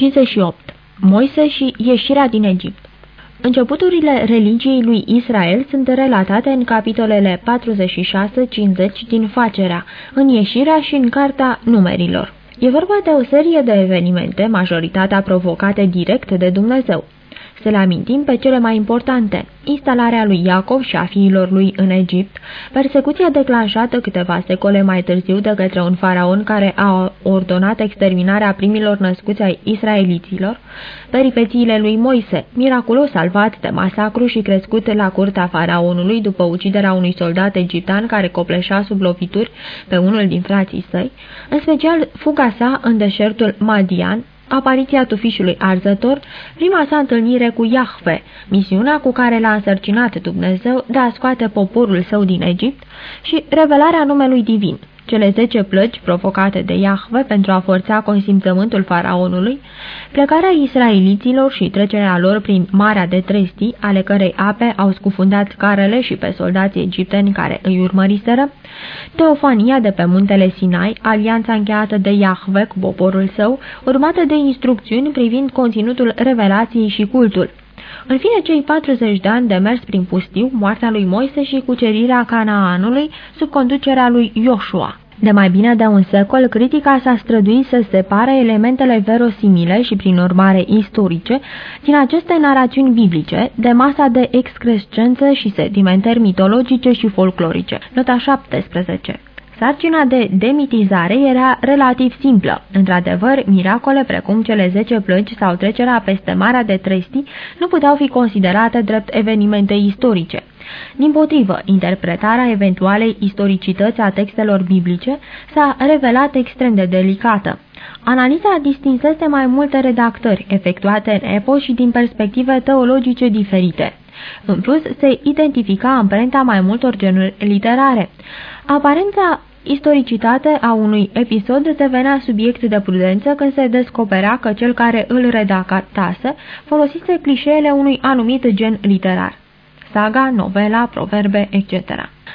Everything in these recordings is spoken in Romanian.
58. Moise și ieșirea din Egipt Începuturile religiei lui Israel sunt relatate în capitolele 46-50 din Facerea, în ieșirea și în Carta Numerilor. E vorba de o serie de evenimente, majoritatea provocate direct de Dumnezeu. Să le amintim pe cele mai importante. Instalarea lui Iacov și a fiilor lui în Egipt, persecuția declanșată câteva secole mai târziu de către un faraon care a ordonat exterminarea primilor născuți ai israeliților, peripețiile lui Moise, miraculos salvat de masacru și crescut la curtea faraonului după uciderea unui soldat egiptean care copleșea sub lovituri pe unul din frații săi, în special fuga sa în deșertul Madian, apariția tufișului arzător, prima sa întâlnire cu Iahve, misiunea cu care l-a însărcinat Dumnezeu de a scoate poporul său din Egipt și revelarea numelui divin cele zece plăci provocate de Iahve pentru a forța consimțământul faraonului, plecarea israeliților și trecerea lor prin Marea de Tresti, ale cărei ape au scufundat carele și pe soldații egipteni care îi urmăriseră, teofania de pe muntele Sinai, alianța încheiată de Iahve cu poporul său, urmată de instrucțiuni privind conținutul revelației și cultul. În fine, cei 40 de ani de mers prin pustiu, moartea lui Moise și cucerirea Canaanului sub conducerea lui Ioshua. De mai bine de un secol, critica s-a străduit să separe elementele verosimile și, prin urmare, istorice din aceste narațiuni biblice de masa de excrescență și sedimentări mitologice și folclorice. Nota 17 Sarcina de demitizare era relativ simplă. Într-adevăr, miracole precum cele 10 plăci sau trecerea peste Marea de Tresti nu puteau fi considerate drept evenimente istorice. Din potrivă, interpretarea eventualei istoricități a textelor biblice s-a revelat extrem de delicată. Analiza distinsese mai multe redactări, efectuate în epos și din perspective teologice diferite. În plus, se identifica amprenta mai multor genuri literare. Aparența Istoricitate a unui episod devenea subiect de prudență când se descoperea că cel care îl redactase folosise clișeele unui anumit gen literar. Saga, novela, proverbe, etc.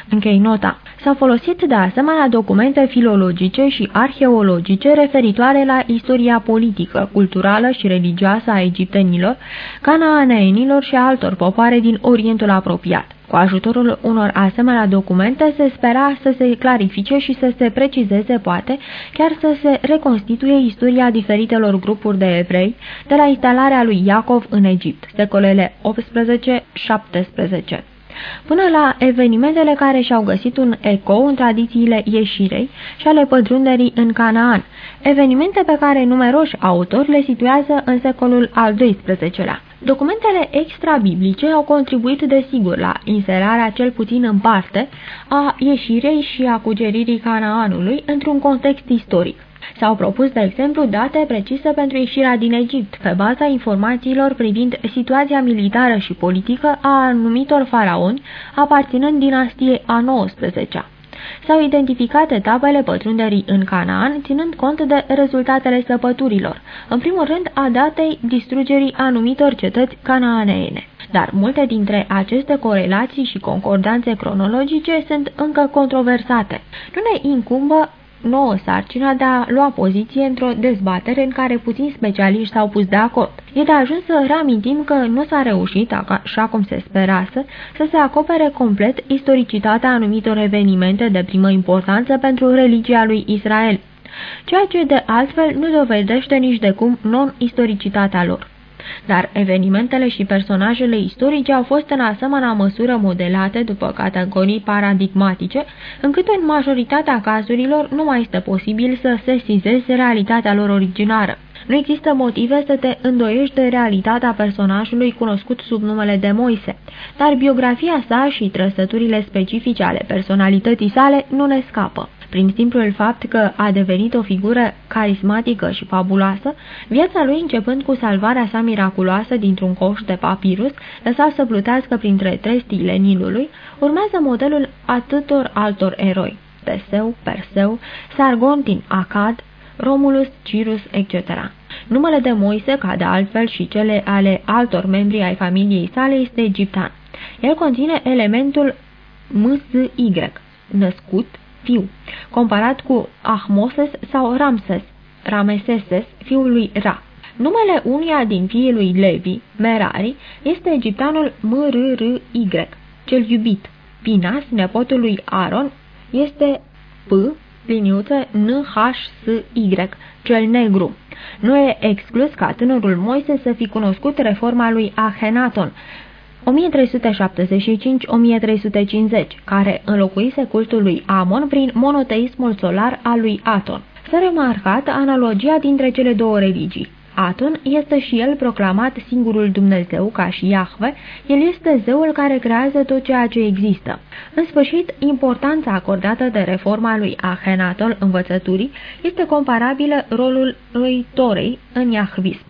Închei nota. S-au folosit de asemenea documente filologice și arheologice referitoare la istoria politică, culturală și religioasă a egiptenilor, canaaneenilor și a altor popoare din Orientul apropiat. Cu ajutorul unor asemenea documente se spera să se clarifice și să se precizeze, poate, chiar să se reconstituie istoria diferitelor grupuri de evrei de la instalarea lui Iacov în Egipt, secolele 18-17 până la evenimentele care și-au găsit un eco în tradițiile ieșirei și ale pătrunderii în Canaan, evenimente pe care numeroși autori le situează în secolul al XII-lea. Documentele extra-biblice au contribuit desigur la inserarea cel puțin în parte a ieșirei și a cugeririi Canaanului într-un context istoric. S-au propus, de exemplu, date precise pentru ieșirea din Egipt, pe baza informațiilor privind situația militară și politică a anumitor faraoni aparținând dinastiei a XIX-a. S-au identificat etapele pătrunderii în Canaan, ținând cont de rezultatele săpăturilor, în primul rând a datei distrugerii anumitor cetăți canaaneene. Dar multe dintre aceste corelații și concordanțe cronologice sunt încă controversate. Nu ne incumbă nouă sarcina de a lua poziție într-o dezbatere în care puțini specialiști s-au pus de acord. E de ajuns să reamintim că nu s-a reușit, așa cum se sperase, să se acopere complet istoricitatea anumitor evenimente de primă importanță pentru religia lui Israel, ceea ce de altfel nu dovedește nici de cum non-istoricitatea lor dar evenimentele și personajele istorice au fost în asemenea măsură modelate după categorii paradigmatice, încât în majoritatea cazurilor nu mai este posibil să sesizezi realitatea lor originară. Nu există motive să te îndoiești de realitatea personajului cunoscut sub numele de Moise, dar biografia sa și trăsăturile specifice ale personalității sale nu ne scapă. Prin simplul fapt că a devenit o figură carismatică și fabuloasă, viața lui începând cu salvarea sa miraculoasă dintr-un coș de papirus, lăsat să plutească printre trestiile Nilului, urmează modelul atâtor altor eroi, Teseu, Perseu, Sargontin, Acad, Romulus, Cirus, etc. Numele de Moise, ca de altfel și cele ale altor membri ai familiei sale, este egiptean. El conține elementul MSY, născut, fiu, comparat cu Ahmoses sau Ramses, Rameseses, fiul lui Ra. Numele unuia din fiii lui Levi, Merari, este egiptanul M-R-R-Y, cel iubit. Pinas, nepotul lui Aaron, este P, liniuță N-H-S-Y, cel negru. Nu e exclus ca tânărul Moise să fi cunoscut reforma lui Ahenaton, 1375-1350, care înlocuise cultul lui Amon prin monoteismul solar al lui Aton. S-a remarcat analogia dintre cele două religii. Aton este și el proclamat singurul Dumnezeu ca și Iahve, el este zeul care creează tot ceea ce există. În sfârșit, importanța acordată de reforma lui Ahenaton învățăturii este comparabilă rolului Torei în Iahvism.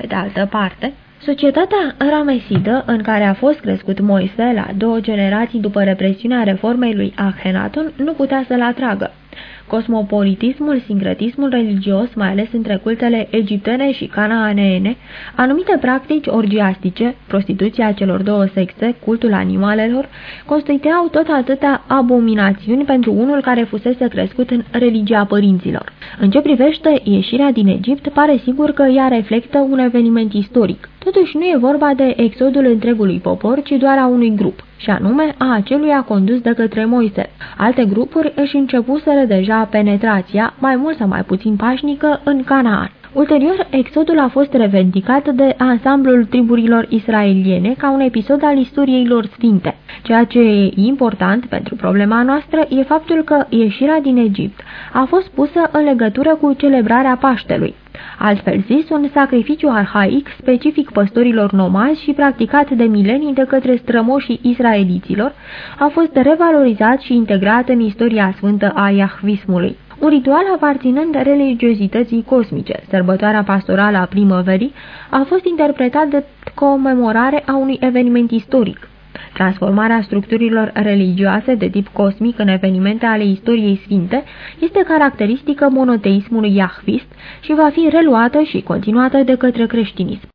Pe de altă parte, Societatea ramesidă, în care a fost crescut Moise la două generații după represiunea reformei lui Akhenaton, nu putea să-l atragă. Cosmopolitismul, sincretismul religios, mai ales între cultele egiptene și canaaneene, anumite practici orgiastice, prostituția celor două sexe, cultul animalelor, constituiau tot atâtea abominațiuni pentru unul care fusese crescut în religia părinților. În ce privește ieșirea din Egipt, pare sigur că ea reflectă un eveniment istoric. Totuși nu e vorba de exodul întregului popor, ci doar a unui grup, și anume a a condus de către Moise. Alte grupuri își începuseră deja penetrația, mai mult sau mai puțin pașnică, în Canaan. Ulterior, exodul a fost revendicat de ansamblul triburilor israeliene ca un episod al istoriei lor sfinte. Ceea ce e important pentru problema noastră e faptul că ieșirea din Egipt a fost pusă în legătură cu celebrarea Paștelui. Altfel zis, un sacrificiu arhaic specific păstorilor nomazi și practicat de milenii de către strămoșii israeliților, a fost revalorizat și integrat în istoria sfântă a iahvismului. Un ritual aparținând religiozității cosmice, sărbătoarea pastorală a primăverii, a fost interpretat de comemorare a unui eveniment istoric. Transformarea structurilor religioase de tip cosmic în evenimente ale istoriei sfinte este caracteristică monoteismului iahvist și va fi reluată și continuată de către creștinism.